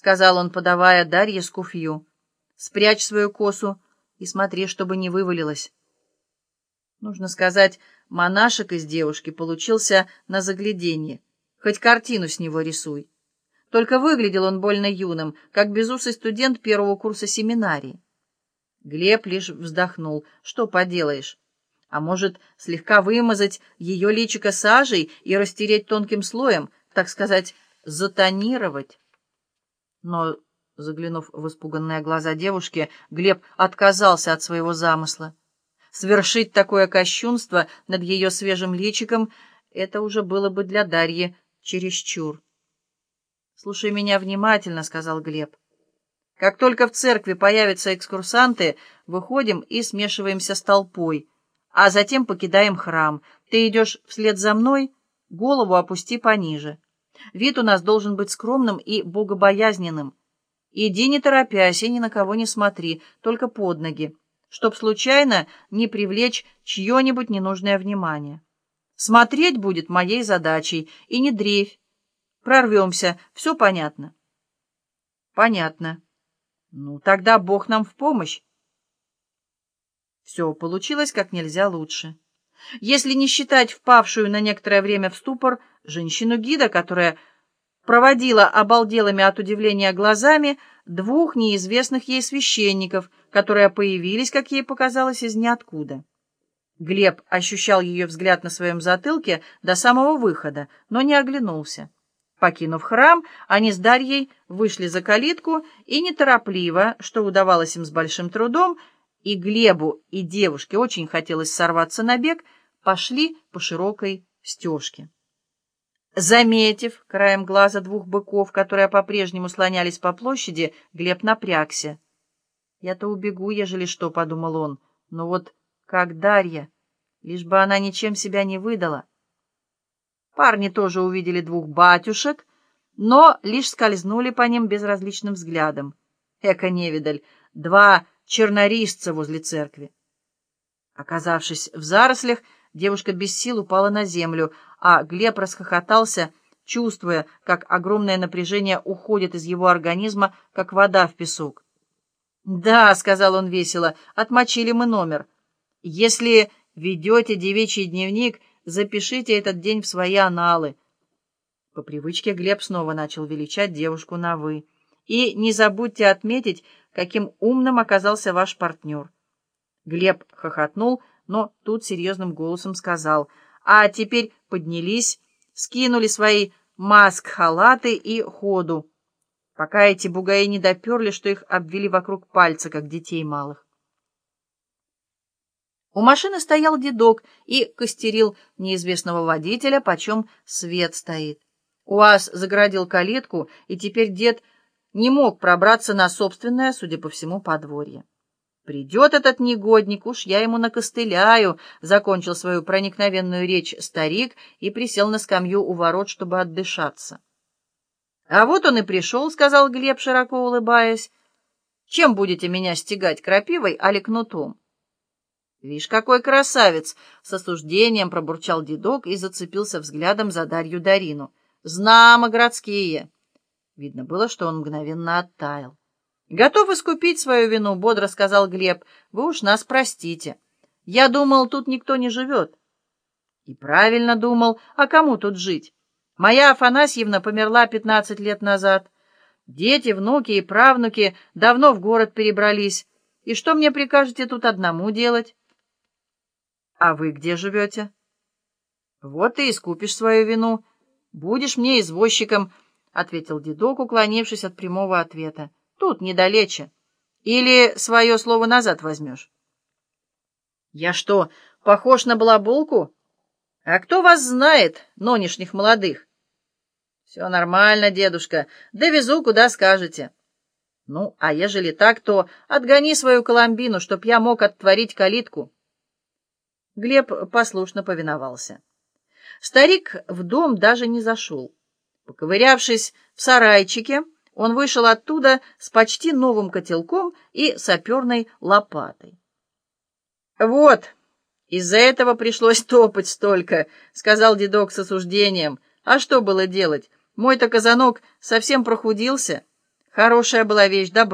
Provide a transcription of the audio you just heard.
сказал он, подавая Дарье скуфью. «Спрячь свою косу и смотри, чтобы не вывалилась». Нужно сказать, монашек из девушки получился на загляденье. Хоть картину с него рисуй. Только выглядел он больно юным, как безусый студент первого курса семинарии. Глеб лишь вздохнул. Что поделаешь? А может, слегка вымазать ее личико сажей и растереть тонким слоем, так сказать, затонировать? Но, заглянув в испуганные глаза девушки, Глеб отказался от своего замысла. Свершить такое кощунство над ее свежим личиком — это уже было бы для Дарьи чересчур. «Слушай меня внимательно», — сказал Глеб. «Как только в церкви появятся экскурсанты, выходим и смешиваемся с толпой, а затем покидаем храм. Ты идешь вслед за мной, голову опусти пониже. Вид у нас должен быть скромным и богобоязненным. Иди не торопясь и ни на кого не смотри, только под ноги, чтоб случайно не привлечь чье-нибудь ненужное внимание. Смотреть будет моей задачей, и не дрейфь. Прорвемся, все понятно? Понятно. Ну, тогда Бог нам в помощь. Все получилось как нельзя лучше. Если не считать впавшую на некоторое время в ступор женщину-гида, которая проводила обалделыми от удивления глазами двух неизвестных ей священников, которые появились, как ей показалось, из ниоткуда. Глеб ощущал ее взгляд на своем затылке до самого выхода, но не оглянулся. Покинув храм, они с Дарьей вышли за калитку и неторопливо, что удавалось им с большим трудом, и Глебу, и девушке очень хотелось сорваться на бег, пошли по широкой стежке. Заметив краем глаза двух быков, которые по-прежнему слонялись по площади, Глеб напрягся. «Я-то убегу, ежели что», — подумал он. «Но вот как Дарья, лишь бы она ничем себя не выдала». Парни тоже увидели двух батюшек, но лишь скользнули по ним безразличным взглядом. Эко-невидаль, два чернорисца возле церкви. Оказавшись в зарослях, девушка без сил упала на землю, а Глеб расхохотался, чувствуя, как огромное напряжение уходит из его организма, как вода в песок. «Да», — сказал он весело, — «отмочили мы номер. Если ведете девичий дневник, запишите этот день в свои аналы». По привычке Глеб снова начал величать девушку на «вы». «И не забудьте отметить, каким умным оказался ваш партнер». Глеб хохотнул, но тут серьезным голосом сказал, «А теперь поднялись, скинули свои маск-халаты и ходу, пока эти бугаи не доперли, что их обвели вокруг пальца, как детей малых». У машины стоял дедок и костерил неизвестного водителя, почем свет стоит. УАЗ заградил калитку, и теперь дед не мог пробраться на собственное, судя по всему, подворье. «Придет этот негодник, уж я ему накостыляю», — закончил свою проникновенную речь старик и присел на скамью у ворот, чтобы отдышаться. «А вот он и пришел», — сказал Глеб, широко улыбаясь. «Чем будете меня стегать, крапивой али кнутом?» «Вишь, какой красавец!» — с осуждением пробурчал дедок и зацепился взглядом за Дарью Дарину. «Знамо городские!» Видно было, что он мгновенно оттаял. «Готов искупить свою вину», — бодро сказал Глеб. «Вы уж нас простите. Я думал, тут никто не живет». И правильно думал, а кому тут жить? Моя Афанасьевна померла пятнадцать лет назад. Дети, внуки и правнуки давно в город перебрались. И что мне прикажете тут одному делать? А вы где живете? Вот ты искупишь свою вину. Будешь мне извозчиком, — ответил дедок, уклонившись от прямого ответа. Тут, недалече. Или свое слово назад возьмешь? Я что, похож на балаболку? А кто вас знает, нонешних молодых? Все нормально, дедушка. Довезу, куда скажете. Ну, а ежели так, то отгони свою коломбину, чтоб я мог оттворить калитку. Глеб послушно повиновался. Старик в дом даже не зашел. Поковырявшись в сарайчике, он вышел оттуда с почти новым котелком и саперной лопатой. «Вот, из-за этого пришлось топать столько», — сказал дедок с осуждением. «А что было делать? Мой-то казанок совсем прохудился. Хорошая была вещь, добро.